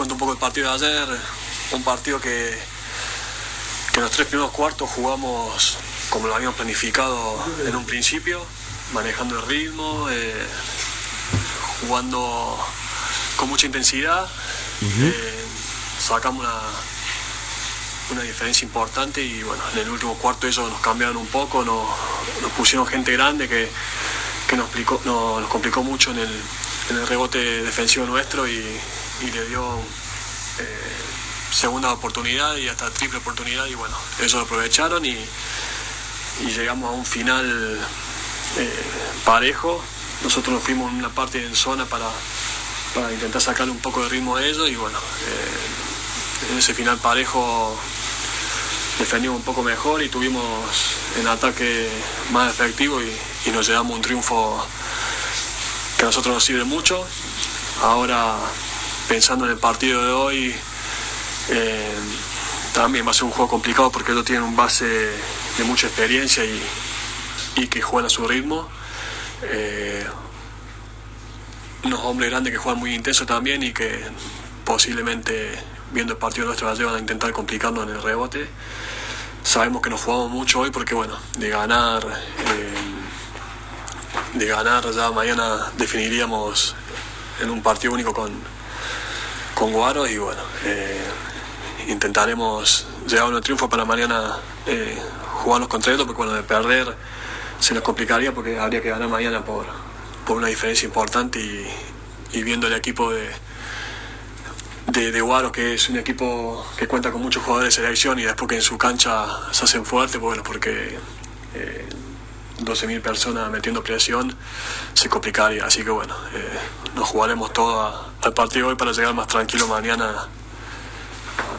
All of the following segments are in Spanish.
cuento un poco el partido de ayer, un partido que, que en los tres primeros cuartos jugamos como lo habíamos planificado en un principio, manejando el ritmo, eh, jugando con mucha intensidad, eh, sacamos una, una diferencia importante y bueno, en el último cuarto ellos nos cambiaron un poco, nos, nos pusieron gente grande que, que nos, explicó- no- nos complicó mucho en el, en el rebote defensivo nuestro y, y le dio eh, segunda oportunidad y hasta triple oportunidad y bueno, ellos lo aprovecharon y, y llegamos a un final eh, parejo. Nosotros nos fuimos en una parte en zona para, para intentar sacarle un poco de ritmo a ellos y bueno, eh, en ese final parejo defendimos un poco mejor y tuvimos en ataque más efectivo y, y nos llevamos un triunfo que a nosotros nos sirve mucho. Ahora, pensando en el partido de hoy, eh, también va a ser un juego complicado porque ellos tienen un base de mucha experiencia y, y que juegan a su ritmo. Eh, unos hombres grandes que juegan muy intenso también y que posiblemente viendo el partido nuestro ayer van a intentar complicarnos en el rebote. Sabemos que nos jugamos mucho hoy porque bueno, de ganar, eh, de ganar ya mañana definiríamos en un partido único con, con Guaro y bueno, eh, intentaremos llevar un triunfo para mañana eh, jugarnos contra ellos porque bueno, de perder se nos complicaría porque habría que ganar mañana por, por una diferencia importante y, viendo el equipo de, de, de Guaro, que es un equipo que cuenta con muchos jugadores de selección y después que en su cancha se hacen fuertes, bueno, porque eh, 12.000 personas metiendo presión se complicaría. Así que bueno, eh, nos jugaremos todo al partido hoy para llegar más tranquilo mañana.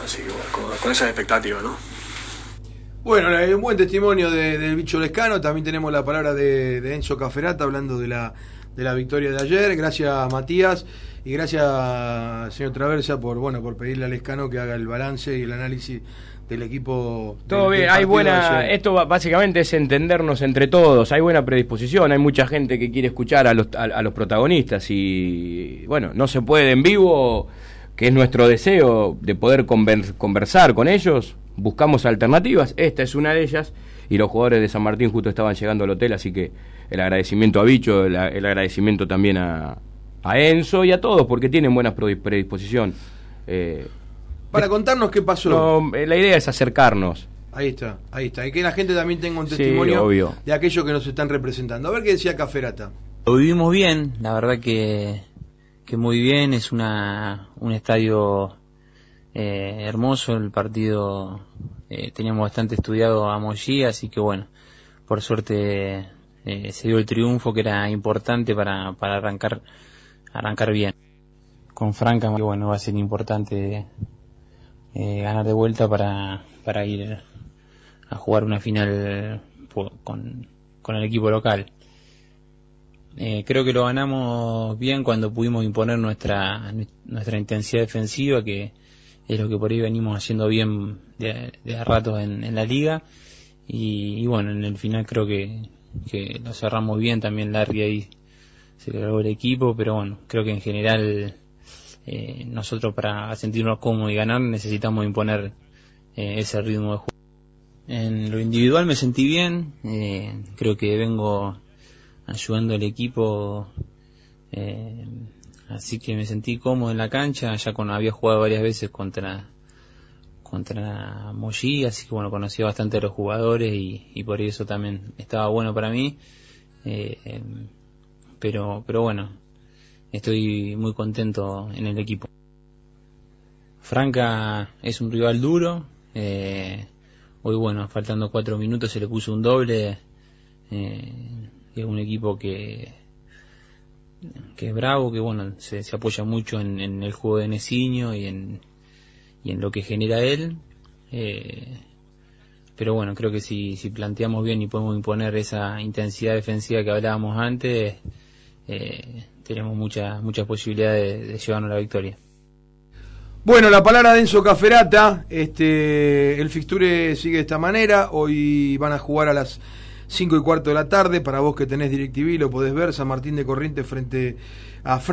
Así que bueno, con, con esas expectativas, ¿no? Bueno, un buen testimonio de- del bicho lescano. También tenemos la palabra de, de Enzo Caferata hablando de la, de la victoria de ayer. Gracias, Matías. Y gracias, señor Traversa, por bueno por pedirle a Lescano que haga el balance y el análisis del equipo. Todo del- bien, del hay buena. Esto básicamente es entendernos entre todos. Hay buena predisposición, hay mucha gente que quiere escuchar a los, a, a los protagonistas y bueno, no se puede en vivo, que es nuestro deseo de poder conver- conversar con ellos. Buscamos alternativas, esta es una de ellas y los jugadores de San Martín justo estaban llegando al hotel, así que el agradecimiento a Bicho, el, el agradecimiento también a, a Enzo y a todos porque tienen buena predi- predisposición. Eh, Para contarnos qué pasó. no, eh, la idea es acercarnos. Ahí está, ahí está. Y que la gente también tenga un Sí, testimonio obvio. de aquellos que nos están representando. A ver qué decía Caferata. Lo vivimos bien, la verdad que, que muy bien, es una, un estadio eh, hermoso, el partido eh, teníamos bastante estudiado a Mollí, así que bueno, por suerte eh, se dio el triunfo que era importante para, para arrancar, arrancar bien. Con Franca, que bueno, va a ser importante eh, ganar de vuelta para, para ir a jugar una final con, con el equipo local. Eh, creo que lo ganamos bien cuando pudimos imponer nuestra, nuestra intensidad defensiva, que es lo que por ahí venimos haciendo bien de, de ratos en, en la liga. Y, y bueno, en el final creo que, que lo cerramos bien, también Larry ahí se cargó el equipo, pero bueno, creo que en general eh, nosotros para sentirnos cómodos y ganar necesitamos imponer eh, ese ritmo de juego. En lo individual me sentí bien, eh, creo que vengo ayudando al equipo, eh, así que me sentí cómodo en la cancha, ya cuando había jugado varias veces contra contra Mollí, así que bueno, conocía bastante a los jugadores y, y por eso también estaba bueno para mí, pero pero bueno, estoy muy contento en el equipo. Franca es un rival duro, eh, hoy bueno, faltando cuatro minutos se le puso un doble, eh, es un equipo que que es bravo, que bueno, se, apoya mucho en, el juego de Neciño y en, y en lo que genera él. Eh, pero bueno, creo que si, si planteamos bien y podemos imponer esa intensidad defensiva que hablábamos antes, eh, tenemos muchas muchas posibilidades de, de llevarnos la victoria. Bueno, la palabra de Enzo Caferata, este, el fixture sigue de esta manera, hoy van a jugar a las 5 y cuarto de la tarde, para vos que tenés DirecTV lo podés ver, San Martín de Corrientes frente a Francia.